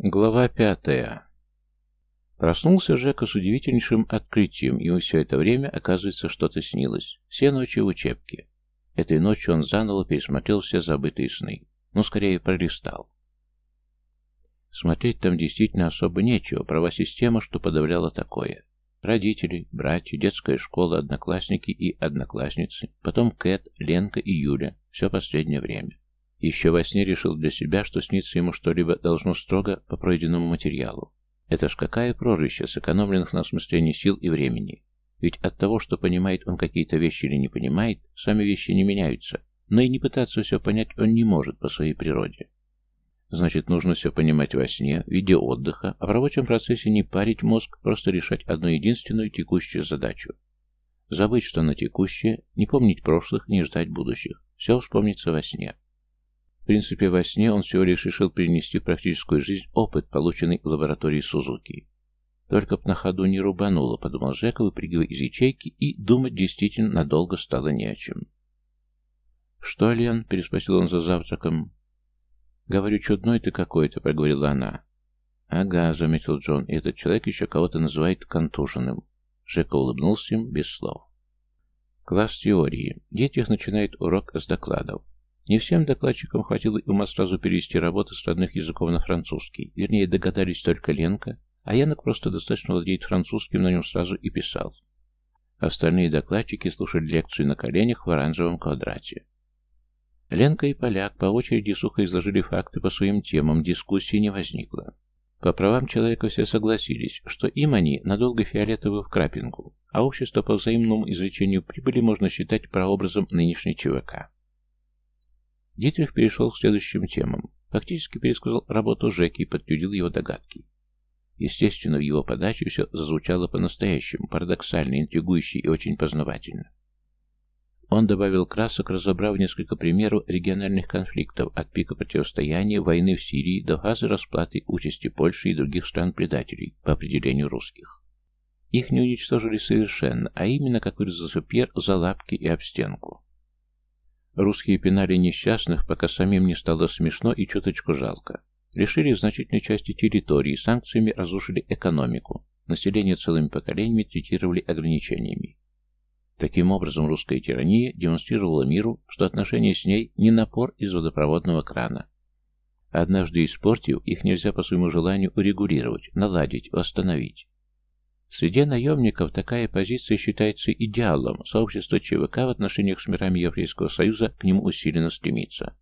Глава пятая. Проснулся Жека с удивительнейшим открытием. Ему все это время, оказывается, что-то снилось. Все ночи в учебке. Этой ночью он заново пересмотрел все забытые сны. Ну, скорее, пролистал. Смотреть там действительно особо нечего. Права система, что подавляла такое. Родители, братья, детская школа, одноклассники и одноклассницы. Потом Кэт, Ленка и Юля. Все последнее время. Еще во сне решил для себя, что снится ему что-либо должно строго по пройденному материалу. Это ж какая прорыща сэкономленных на осмыслении сил и времени. Ведь от того, что понимает он какие-то вещи или не понимает, сами вещи не меняются, но и не пытаться все понять он не может по своей природе. Значит, нужно все понимать во сне, в виде отдыха, а в рабочем процессе не парить мозг, просто решать одну единственную текущую задачу. Забыть, что на текущее, не помнить прошлых, не ждать будущих. Все вспомнится во сне принципе, во сне он всего лишь решил перенести в практическую жизнь опыт, полученный в лаборатории Сузуки. Только б на ходу не рубануло, подумал Жека, выпрыгивая из ячейки, и думать действительно надолго стало не о чем. «Что, Лен?» — переспросил он за завтраком. «Говорю, чудной ты какой-то», — проговорила она. «Ага», — заметил Джон, — «и этот человек еще кого-то называет контуженным». Жека улыбнулся им без слов. Класс теории. Детях начинает урок с докладов. Не всем докладчикам хватило ума сразу перевести работу с родных языков на французский. Вернее, догадались только Ленка, а Янок просто достаточно владеет французским, на нем сразу и писал. Остальные докладчики слушали лекцию на коленях в оранжевом квадрате. Ленка и Поляк по очереди сухо изложили факты по своим темам, дискуссии не возникло. По правам человека все согласились, что им они надолго фиолетовы в крапинку, а общество по взаимному изречению прибыли можно считать прообразом нынешней ЧВК. Дитрих перешел к следующим темам. Фактически пересказал работу Жеки и подтвердил его догадки. Естественно, в его подаче все зазвучало по-настоящему, парадоксально, интригующе и очень познавательно. Он добавил красок, разобрав несколько примеров региональных конфликтов, от пика противостояния, войны в Сирии до фазы расплаты участи Польши и других стран-предателей, по определению русских. Их не уничтожили совершенно, а именно, как выразился Пьер, за лапки и об стенку. Русские пинали несчастных, пока самим не стало смешно и чуточку жалко. Лишили значительной части территории, санкциями разрушили экономику. Население целыми поколениями третировали ограничениями. Таким образом, русская тирания демонстрировала миру, что отношения с ней не напор из водопроводного крана. Однажды испортив, их нельзя по своему желанию урегулировать, наладить, восстановить. Среди наемников такая позиция считается идеалом, сообщество ЧВК в отношениях с мирами Еврейского Союза к нему усиленно стремится.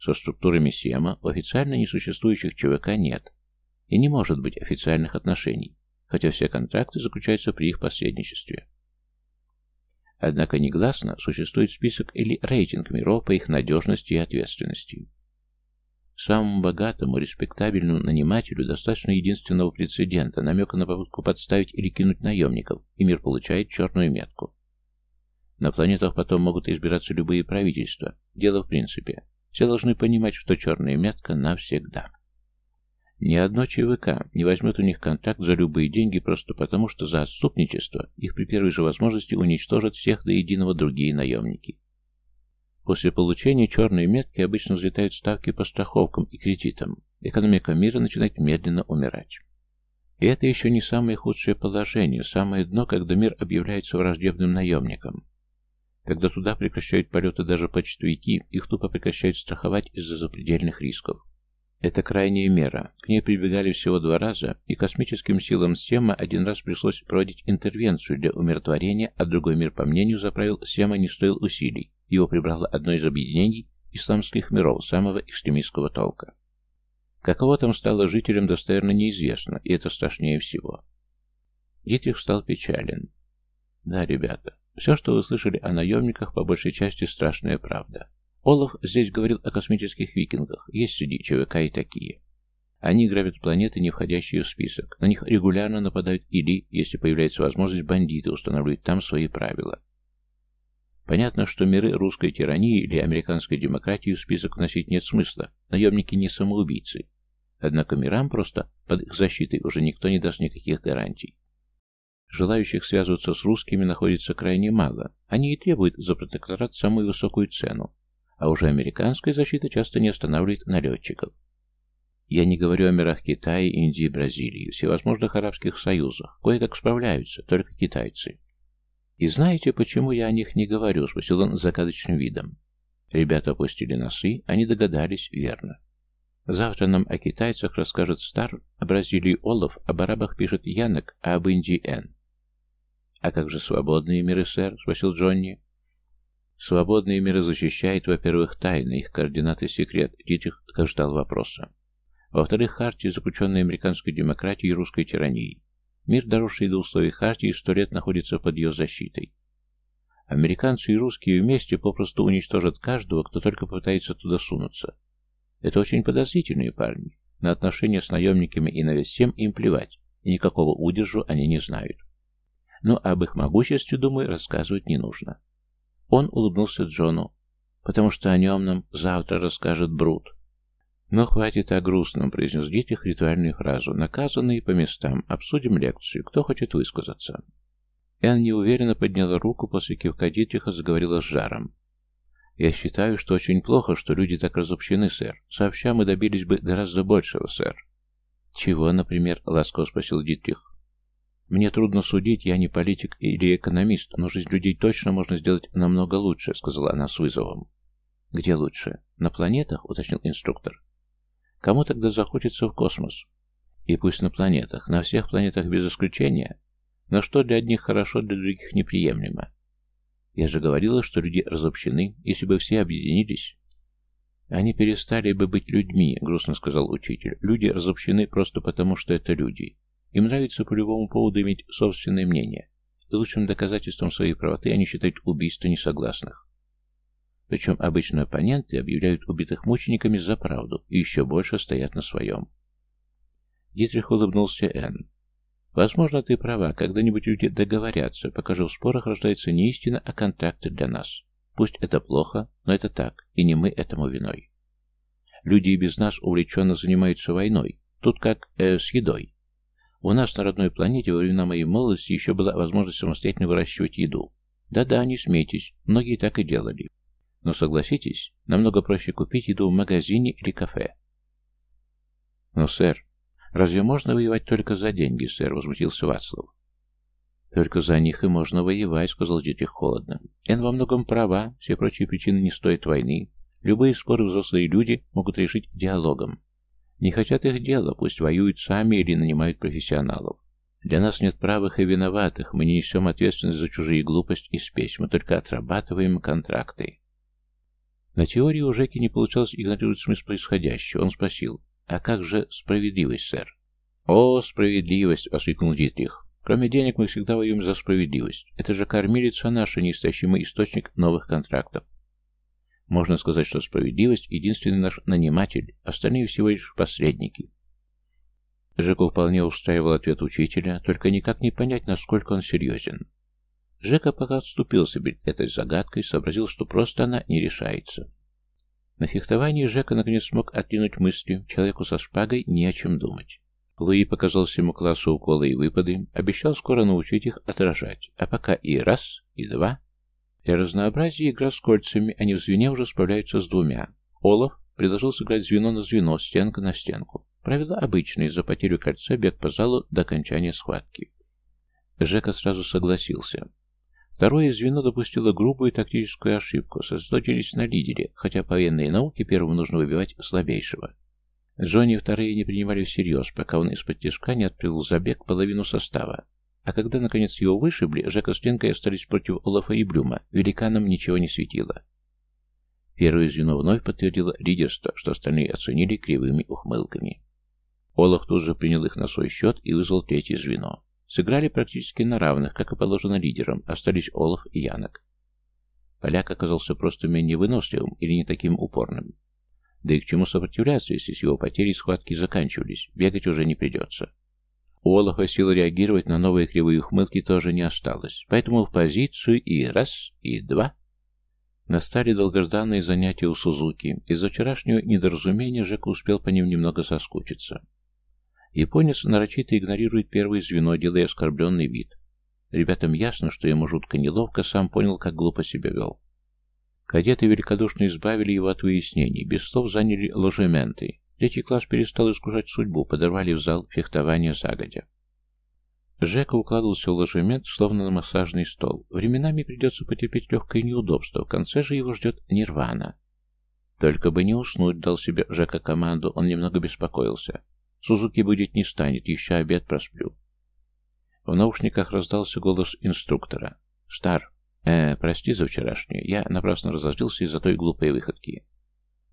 Со структурами СЕМа официально несуществующих ЧВК нет, и не может быть официальных отношений, хотя все контракты заключаются при их посредничестве. Однако негласно существует список или рейтинг миров по их надежности и ответственности. Самому богатому, респектабельному нанимателю достаточно единственного прецедента, намека на попытку подставить или кинуть наемников, и мир получает черную метку. На планетах потом могут избираться любые правительства. Дело в принципе. Все должны понимать, что черная метка навсегда. Ни одно ЧВК не возьмет у них контракт за любые деньги просто потому, что за отступничество их при первой же возможности уничтожат всех до единого другие наемники. После получения черной метки обычно взлетают ставки по страховкам и кредитам. Экономика мира начинает медленно умирать. И это еще не самое худшее положение, самое дно, когда мир объявляется враждебным наемником. Когда туда прекращают полеты даже почтовики, их тупо прекращают страховать из-за запредельных рисков. Это крайняя мера. К ней прибегали всего два раза, и космическим силам Сема один раз пришлось проводить интервенцию для умиротворения, а другой мир, по мнению заправил, Сема не стоил усилий. Его прибрало одно из объединений исламских миров самого экстремистского толка. Каково там стало жителям, достоверно неизвестно, и это страшнее всего. Дитрих стал печален. Да, ребята, все, что вы слышали о наемниках, по большей части страшная правда. Олаф здесь говорил о космических викингах, есть среди ЧВК и такие. Они грабят планеты, не входящие в список. На них регулярно нападают или, если появляется возможность, бандиты устанавливают там свои правила. Понятно, что миры русской тирании или американской демократии в список вносить нет смысла. Наемники не самоубийцы. Однако мирам просто под их защитой уже никто не даст никаких гарантий. Желающих связываться с русскими находится крайне мало. Они и требуют за протекторат самую высокую цену. А уже американская защита часто не останавливает налетчиков. Я не говорю о мирах Китая, Индии, Бразилии, всевозможных арабских союзах. Кое-как справляются, только китайцы. «И знаете, почему я о них не говорю?» — спросил он загадочным видом. Ребята опустили носы, они догадались верно. Завтра нам о китайцах расскажет Стар, о Бразилии Олаф, об арабах пишет Янок, а об Индии Н. «А как же свободные миры, сэр?» — спросил Джонни. «Свободные миры защищает, во-первых, тайны, их координаты секрет», — Дитрих ждал вопроса. Во-вторых, хартия, заключенная американской демократией и русской тиранией. Мир, доросший до условий хартии, сто лет находится под ее защитой. Американцы и русские вместе попросту уничтожат каждого, кто только попытается туда сунуться. Это очень подозрительные парни. На отношения с наемниками и на весь всем им плевать, и никакого удержу они не знают. Но об их могуществе, думаю, рассказывать не нужно. Он улыбнулся Джону, потому что о нем нам завтра расскажет Брут. Но хватит о грустном, произнес Дитрих ритуальную фразу. Наказанные по местам. Обсудим лекцию. Кто хочет высказаться? Энн неуверенно подняла руку, после кивка Дитриха заговорила с жаром. «Я считаю, что очень плохо, что люди так разобщены, сэр. Сообща мы добились бы гораздо большего, сэр». «Чего, например?» — ласково спросил Дитрих. «Мне трудно судить, я не политик или экономист, но жизнь людей точно можно сделать намного лучше», — сказала она с вызовом. «Где лучше? На планетах?» — уточнил инструктор. «Кому тогда захочется в космос?» «И пусть на планетах, на всех планетах без исключения. Но что для одних хорошо, для других неприемлемо. Я же говорила, что люди разобщены, если бы все объединились. Они перестали бы быть людьми, грустно сказал учитель. Люди разобщены просто потому, что это люди. Им нравится по любому поводу иметь собственное мнение. И лучшим доказательством своей правоты они считают убийство несогласных. Причем обычно оппоненты объявляют убитых мучениками за правду и еще больше стоят на своем. Дитрих улыбнулся Энн. Возможно, ты права, когда-нибудь люди договорятся, пока же в спорах рождается не истина, а контракты для нас. Пусть это плохо, но это так, и не мы этому виной. Люди и без нас увлеченно занимаются войной, тут как э, с едой. У нас на родной планете во времена моей молодости еще была возможность самостоятельно выращивать еду. Да-да, не смейтесь, многие так и делали. Но согласитесь, намного проще купить еду в магазине или кафе. Но, сэр, «Разве можно воевать только за деньги, сэр?» — возмутился Вацлав. «Только за них и можно воевать», — сказал Дитрих холодно. «Эн во многом права, все прочие причины не стоят войны. Любые споры взрослые люди могут решить диалогом. Не хотят их дела, пусть воюют сами или нанимают профессионалов. Для нас нет правых и виноватых, мы не несем ответственность за чужие глупость и спесь, мы только отрабатываем контракты». На теории у Жеки не получалось игнорировать смысл происходящего. Он спросил, «А как же справедливость, сэр?» «О, справедливость!» — воскликнул Дитрих. «Кроме денег мы всегда воюем за справедливость. Это же кормилица наша, неистощимый источник новых контрактов. Можно сказать, что справедливость — единственный наш наниматель, остальные всего лишь посредники». Жеку вполне устраивал ответ учителя, только никак не понять, насколько он серьезен. Жека пока отступился перед этой загадкой, сообразил, что просто она не решается. На фехтовании Жека наконец смог откинуть мысли, человеку со шпагой не о чем думать. Луи показал всему классу уколы и выпады, обещал скоро научить их отражать, а пока и раз, и два. Для разнообразия игра с кольцами, они в звене уже справляются с двумя. Олаф предложил сыграть звено на звено, стенка на стенку. Правила обычные, за потерю кольца бег по залу до окончания схватки. Жека сразу согласился. Второе звено допустило грубую тактическую ошибку, сосредоточились на лидере, хотя по военной науке первым нужно выбивать слабейшего. Джонни вторые не принимали всерьез, пока он из-под тяжка не открыл забег половину состава. А когда, наконец, его вышибли, Жека с Ленкой остались против Олафа и Блюма, великанам ничего не светило. Первое звено вновь подтвердило лидерство, что остальные оценили кривыми ухмылками. Олаф тут же принял их на свой счет и вызвал третье звено. Сыграли практически на равных, как и положено лидерам, остались Олаф и Янок. Поляк оказался просто менее выносливым или не таким упорным. Да и к чему сопротивляться, если с его потерей схватки заканчивались, бегать уже не придется. У Олафа силы реагировать на новые кривые ухмылки тоже не осталось, поэтому в позицию и раз, и два. Настали долгожданные занятия у Сузуки. Из-за вчерашнего недоразумения Жека успел по ним немного соскучиться. Японец нарочито игнорирует первое звено, делая оскорбленный вид. Ребятам ясно, что ему жутко неловко, сам понял, как глупо себя вел. Кадеты великодушно избавили его от выяснений, без слов заняли ложементы. Третий класс перестал искушать судьбу, подорвали в зал фехтования загодя. Жека укладывался в ложемент, словно на массажный стол. Временами придется потерпеть легкое неудобство, в конце же его ждет нирвана. Только бы не уснуть, дал себе Жека команду, он немного беспокоился. Сузуки будет не станет, еще обед просплю. В наушниках раздался голос инструктора. «Стар, э, прости за вчерашнее, я напрасно разозлился из-за той глупой выходки».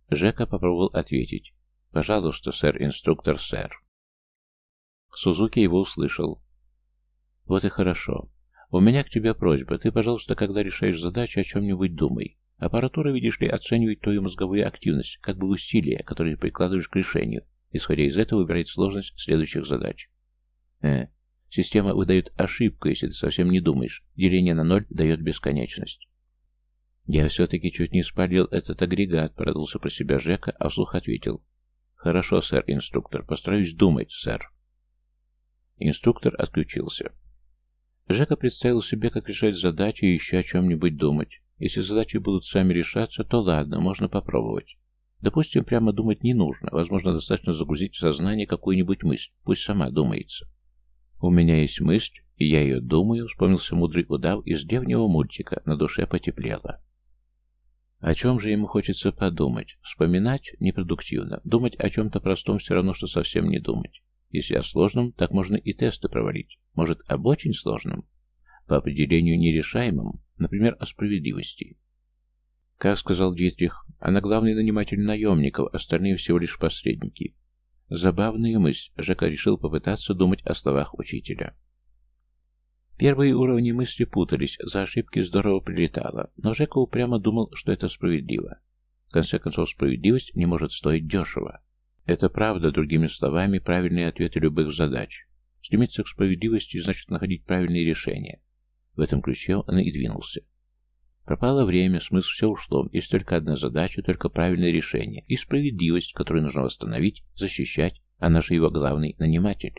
Жека попробовал ответить. «Пожалуйста, сэр-инструктор, сэр». Сузуки его услышал. Вот и хорошо. У меня к тебе просьба. Ты, пожалуйста, когда решаешь задачу, о чем-нибудь думай. Аппаратура, видишь ли, оценивает твою мозговую активность, как бы усилия, которые прикладываешь к решению. Исходя из этого, выбирает сложность следующих задач. Э, система выдает ошибку, если ты совсем не думаешь. Деление на ноль дает бесконечность. Я все-таки чуть не спалил этот агрегат, продулся про себя Жека, а вслух ответил. Хорошо, сэр-инструктор, постараюсь думать, сэр. Инструктор отключился. Жека представил себе, как решать задачи и еще о чем-нибудь думать. Если задачи будут сами решаться, то ладно, можно попробовать. Допустим, прямо думать не нужно. Возможно, достаточно загрузить в сознание какую-нибудь мысль. Пусть сама думается. У меня есть мысль, и я ее думаю, вспомнился мудрый удав из древнего мультика. На душе потеплело. О чем же ему хочется подумать? Вспоминать непродуктивно. Думать о чем-то простом все равно, что совсем не думать. Если о сложном, так можно и тесты провалить. Может, об очень сложном? По определению нерешаемом, например, о справедливости. Как сказал Дитрих, она главный наниматель наемников, остальные всего лишь посредники. Забавная мысль, Жека решил попытаться думать о словах учителя. Первые уровни мысли путались, за ошибки здорово прилетало, но Жека упрямо думал, что это справедливо. В конце концов, справедливость не может стоить дешево. Это правда, другими словами, правильные ответы любых задач. Стремиться к справедливости значит находить правильные решения. В этом ключе он и двинулся. Пропало время, смысл все ушло. Есть только одна задача, только правильное решение. И справедливость, которую нужно восстановить, защищать. Она же его главный наниматель.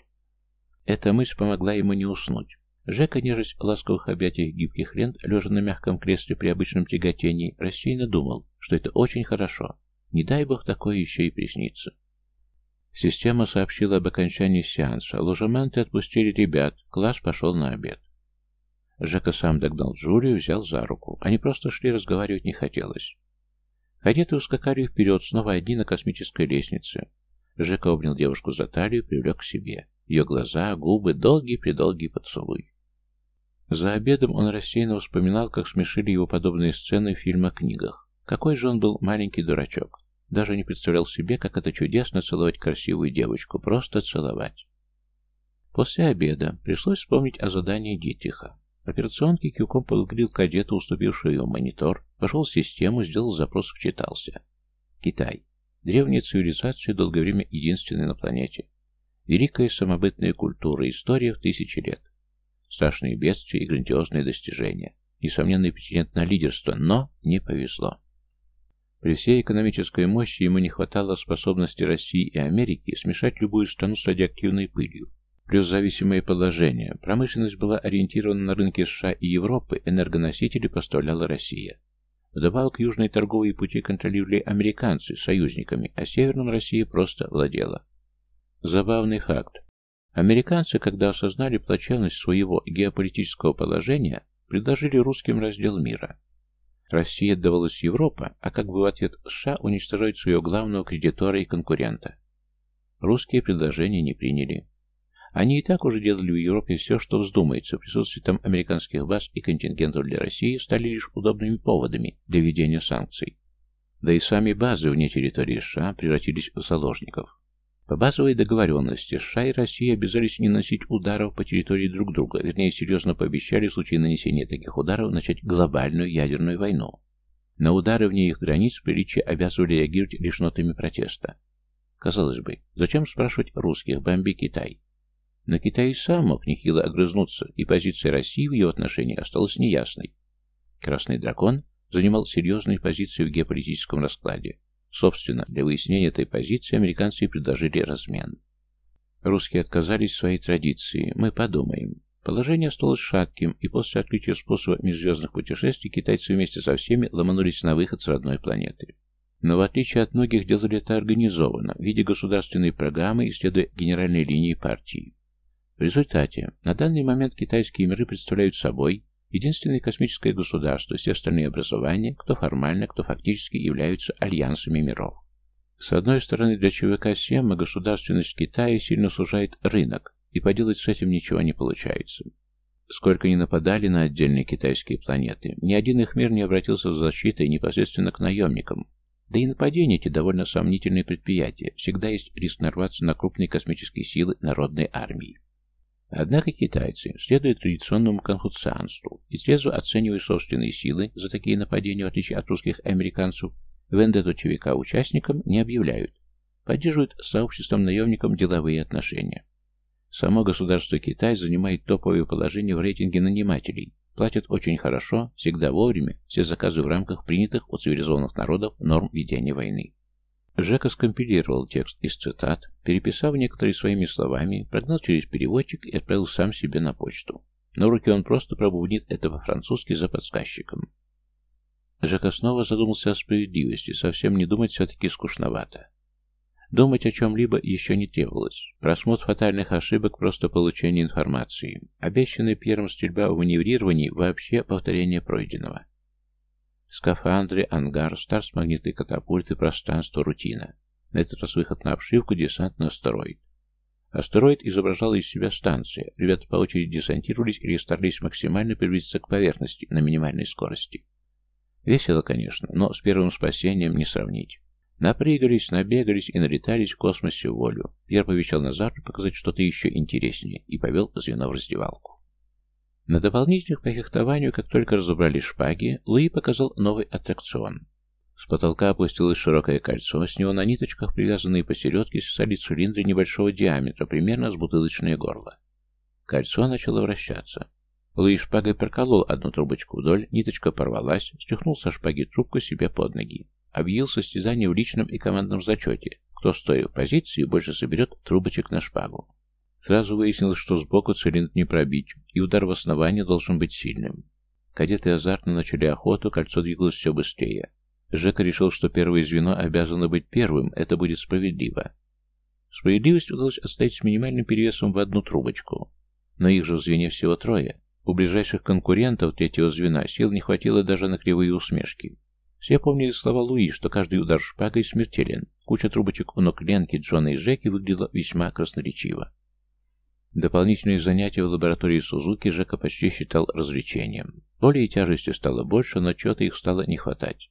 Эта мысль помогла ему не уснуть. Жека, нежесть ласковых объятиях гибких лент, лежа на мягком кресле при обычном тяготении, рассеянно думал, что это очень хорошо. Не дай бог такое еще и приснится. Система сообщила об окончании сеанса. Ложементы отпустили ребят. Класс пошел на обед. Жека сам догнал Джулию, взял за руку. Они просто шли, разговаривать не хотелось. Кадеты ускакали вперед, снова одни на космической лестнице. Жека обнял девушку за талию и привлек к себе. Ее глаза, губы, долгий-предолгий поцелуй. За обедом он рассеянно вспоминал, как смешили его подобные сцены в фильмах-книгах. Какой же он был маленький дурачок. Даже не представлял себе, как это чудесно целовать красивую девочку, просто целовать. После обеда пришлось вспомнить о задании Дитриха. Операционки кивком поблагодарил кадета, уступившего ему монитор, пошел в систему, сделал запрос, вчитался. Китай. Древняя цивилизация, долгое время единственная на планете. Великая самобытная культура, история в тысячи лет. Страшные бедствия и грандиозные достижения. Несомненный претендент на лидерство, но не повезло. При всей экономической мощи ему не хватало способности России и Америки смешать любую страну с радиоактивной пылью. Плюс зависимое положение. Промышленность была ориентирована на рынки США и Европы, энергоносители поставляла Россия. Вдобавок южные торговые пути контролировали американцы союзниками, а северным Россия просто владела. Забавный факт. Американцы, когда осознали плачевность своего геополитического положения, предложили русским раздел мира. России отдавалась Европа, а как бы в ответ США уничтожать своего главного кредитора и конкурента. Русские предложения не приняли. Они и так уже делали в Европе все, что вздумается. Присутствие там американских баз и контингентов для России стали лишь удобными поводами для введения санкций. Да и сами базы вне территории США превратились в заложников. По базовой договоренности США и Россия обязались не наносить ударов по территории друг друга, вернее, серьезно пообещали в случае нанесения таких ударов начать глобальную ядерную войну. На удары вне их границ приличия обязывали реагировать лишь нотами протеста. Казалось бы, зачем спрашивать русских, бомби Китай? Но Китай и сам мог нехило огрызнуться, и позиция России в его отношении осталась неясной. Красный дракон занимал серьезные позиции в геополитическом раскладе. Собственно, для выяснения этой позиции американцы предложили размен. Русские отказались своей традиции. Мы подумаем. Положение осталось шатким, и после открытия способа межзвездных путешествий китайцы вместе со всеми ломанулись на выход с родной планеты. Но в отличие от многих делали это организованно, в виде государственной программы, исследуя генеральной линии партии. В результате, на данный момент китайские миры представляют собой единственное космическое государство, все остальные образования, кто формально, кто фактически являются альянсами миров. С одной стороны, для ЧВК Сема государственность Китая сильно сужает рынок, и поделать с этим ничего не получается. Сколько ни нападали на отдельные китайские планеты, ни один их мир не обратился за защитой непосредственно к наемникам. Да и нападения эти довольно сомнительные предприятия, всегда есть риск нарваться на крупные космические силы народной армии. Однако китайцы, следуя традиционному конфуцианству и трезво оценивая собственные силы за такие нападения, в отличие от русских американцев, вендетту ЧВК участникам не объявляют, поддерживают с сообществом наемникам деловые отношения. Само государство Китай занимает топовое положение в рейтинге нанимателей, платят очень хорошо, всегда вовремя, все заказы в рамках принятых у цивилизованных народов норм ведения войны. Жека скомпилировал текст из цитат, переписав некоторые своими словами, прогнал через переводчик и отправил сам себе на почту. На руки он просто пробубнит это по-французски за подсказчиком. Жека снова задумался о справедливости, совсем не думать все-таки скучновато. Думать о чем-либо еще не требовалось. Просмотр фатальных ошибок, просто получение информации. Обещанный Пьером стрельба в маневрировании, вообще повторение пройденного. Скафандры, ангар, старт с магнитной катапульты, пространство, рутина. На этот раз выход на обшивку, десант на астероид. Астероид изображал из себя станция. Ребята по очереди десантировались или старались максимально приблизиться к поверхности на минимальной скорости. Весело, конечно, но с первым спасением не сравнить. Напрягались, набегались и налетались в космосе в волю. Пьер повещал на завтра показать что-то еще интереснее и повел звено в раздевалку. На дополнительных по как только разобрали шпаги, Луи показал новый аттракцион. С потолка опустилось широкое кольцо, с него на ниточках, привязанные посередке, свисали цилиндры небольшого диаметра, примерно с бутылочное горло. Кольцо начало вращаться. Луи шпагой проколол одну трубочку вдоль, ниточка порвалась, стряхнул со шпаги трубку себе под ноги. Объявил состязание в личном и командном зачете. Кто, стоя в позиции, больше соберет трубочек на шпагу. Сразу выяснилось, что сбоку цилиндр не пробить, и удар в основание должен быть сильным. Кадеты азартно начали охоту, кольцо двигалось все быстрее. Жека решил, что первое звено обязано быть первым, это будет справедливо. Справедливость удалось оставить с минимальным перевесом в одну трубочку. Но их же в звене всего трое. У ближайших конкурентов третьего звена сил не хватило даже на кривые усмешки. Все помнили слова Луи, что каждый удар шпагой смертелен. Куча трубочек у ног Ленки, Джона и Жеки выглядела весьма красноречиво. Дополнительные занятия в лаборатории Сузуки Жека почти считал развлечением. Боли и тяжести стало больше, но чего-то их стало не хватать.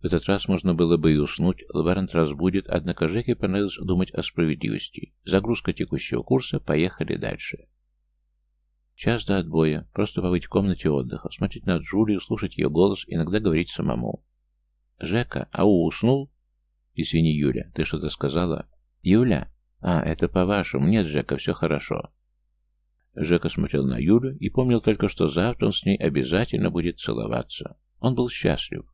В этот раз можно было бы и уснуть, лаборант разбудит, однако Жеке понравилось думать о справедливости. Загрузка текущего курса, поехали дальше. Час до отбоя, просто побыть в комнате отдыха, смотреть на Джулию, слушать ее голос, иногда говорить самому. «Жека, ау, уснул?» «Извини, Юля, ты что-то сказала?» «Юля? А, это по-вашему. Нет, Жека, все хорошо». Жека смотрел на Юлю и помнил только, что завтра он с ней обязательно будет целоваться. Он был счастлив.